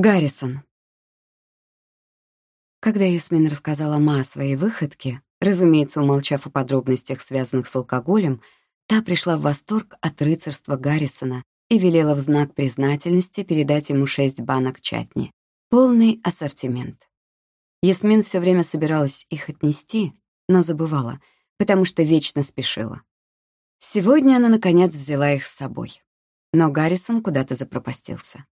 Гаррисон. Когда Ясмин рассказала Ма о своей выходке, разумеется, умолчав о подробностях, связанных с алкоголем, та пришла в восторг от рыцарства Гаррисона и велела в знак признательности передать ему шесть банок чатни. Полный ассортимент. Ясмин все время собиралась их отнести, но забывала, потому что вечно спешила. Сегодня она, наконец, взяла их с собой. Но Гаррисон куда-то запропастился.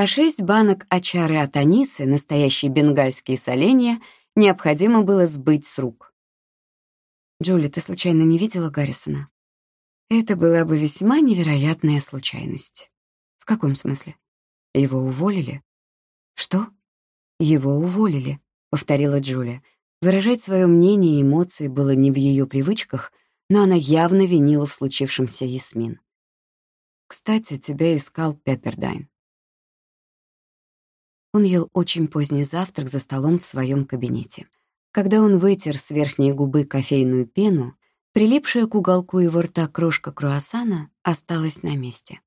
А шесть банок очары от Анисы, настоящие бенгальские соленья, необходимо было сбыть с рук. «Джули, ты случайно не видела Гаррисона?» Это была бы весьма невероятная случайность. В каком смысле? Его уволили? Что? Его уволили, повторила Джулия. Выражать свое мнение и эмоции было не в ее привычках, но она явно винила в случившемся Ясмин. «Кстати, тебя искал Пеппердайн». Он ел очень поздний завтрак за столом в своем кабинете. Когда он вытер с верхней губы кофейную пену, Прилипшая к уголку его рта крошка круассана осталась на месте.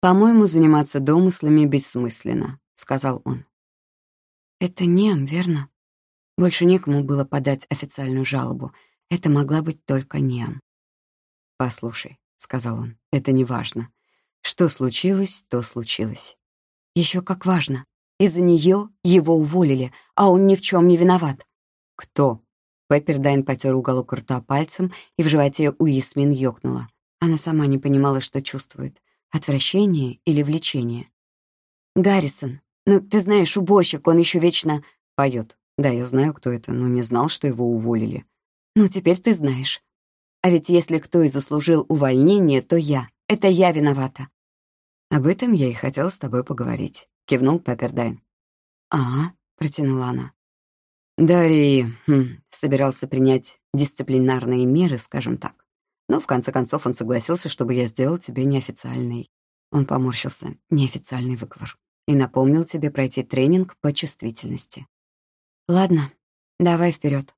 «По-моему, заниматься домыслами бессмысленно», — сказал он. «Это Нем, верно? Больше некому было подать официальную жалобу. Это могла быть только Нем». «Послушай», — сказал он, — «это не важно. Что случилось, то случилось». Еще как важно. Из-за нее его уволили, а он ни в чем не виноват». «Кто?» Пеппердайн потер уголок рта пальцем, и в животе у Ясмин ёкнула. Она сама не понимала, что чувствует. Отвращение или влечение. «Гаррисон, ну, ты знаешь, уборщик, он еще вечно...» поет. «Да, я знаю, кто это, но не знал, что его уволили». «Ну, теперь ты знаешь. А ведь если кто и заслужил увольнение, то я. Это я виновата». «Об этом я и хотела с тобой поговорить», — кивнул Пеппердайн. «А, — протянула она. Дарий хм, собирался принять дисциплинарные меры, скажем так. Но в конце концов он согласился, чтобы я сделал тебе неофициальный. Он поморщился. Неофициальный выговор. И напомнил тебе пройти тренинг по чувствительности. Ладно, давай вперед.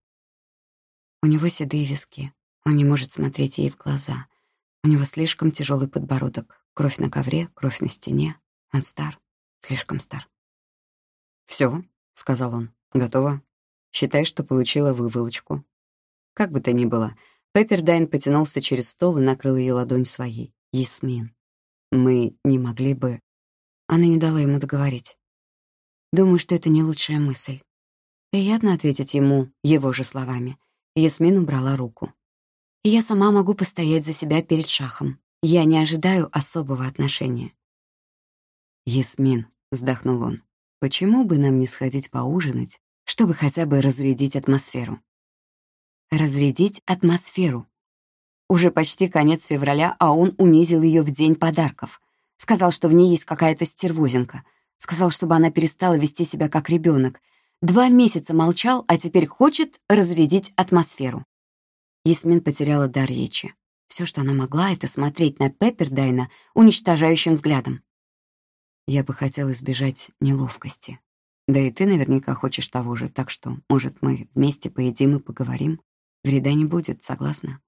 У него седые виски. Он не может смотреть ей в глаза. У него слишком тяжелый подбородок. Кровь на ковре, кровь на стене. Он стар, слишком стар. Все, сказал он. «Готово?» Считай, что получила выволочку. Как бы то ни было, Пеппердайн потянулся через стол и накрыл ее ладонь своей. «Ясмин, мы не могли бы...» Она не дала ему договорить. Думаю, что это не лучшая мысль. Приятно ответить ему его же словами. Ясмин убрала руку. Я сама могу постоять за себя перед шахом. Я не ожидаю особого отношения. «Ясмин», — вздохнул он, — «почему бы нам не сходить поужинать чтобы хотя бы разрядить атмосферу. Разрядить атмосферу. Уже почти конец февраля, а он унизил ее в день подарков. Сказал, что в ней есть какая-то стервозинка. Сказал, чтобы она перестала вести себя как ребенок. Два месяца молчал, а теперь хочет разрядить атмосферу. Ясмин потеряла дар речи. Все, что она могла, это смотреть на Пеппердайна уничтожающим взглядом. Я бы хотела избежать неловкости. Да и ты наверняка хочешь того же, так что, может, мы вместе поедим и поговорим? Вреда не будет, согласна?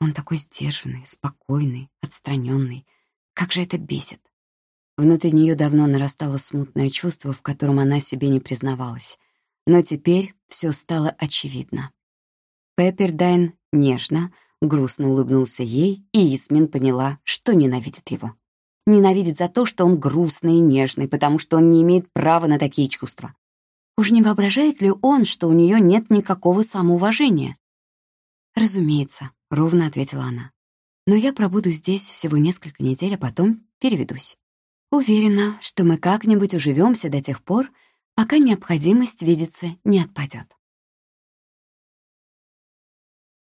Он такой сдержанный, спокойный, отстраненный. Как же это бесит. Внутри нее давно нарастало смутное чувство, в котором она себе не признавалась. Но теперь все стало очевидно. Пеппердайн нежно, грустно улыбнулся ей, и Ясмин поняла, что ненавидит его. Ненавидит за то, что он грустный и нежный, потому что он не имеет права на такие чувства. Уж не воображает ли он, что у нее нет никакого самоуважения? «Разумеется», — ровно ответила она. «Но я пробуду здесь всего несколько недель, а потом переведусь. Уверена, что мы как-нибудь уживемся до тех пор, пока необходимость видеться не отпадет».